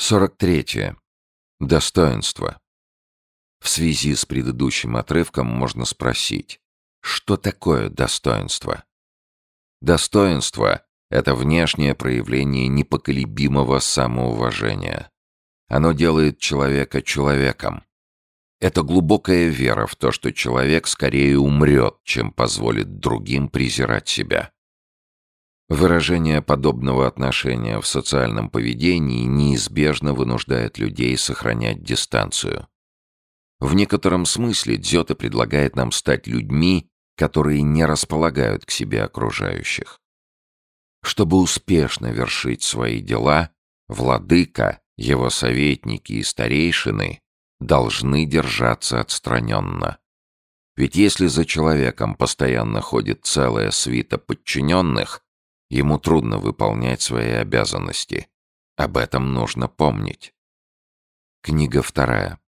43. Достоинство. В связи с предыдущим отрывком можно спросить, что такое достоинство? Достоинство — это внешнее проявление непоколебимого самоуважения. Оно делает человека человеком. Это глубокая вера в то, что человек скорее умрет, чем позволит другим презирать себя. Выражение подобного отношения в социальном поведении неизбежно вынуждает людей сохранять дистанцию. В некотором смысле Дзёте предлагает нам стать людьми, которые не располагают к себе окружающих. Чтобы успешно вершить свои дела, владыка, его советники и старейшины должны держаться отстраненно. Ведь если за человеком постоянно ходит целая свита подчиненных, Ему трудно выполнять свои обязанности. Об этом нужно помнить. Книга вторая.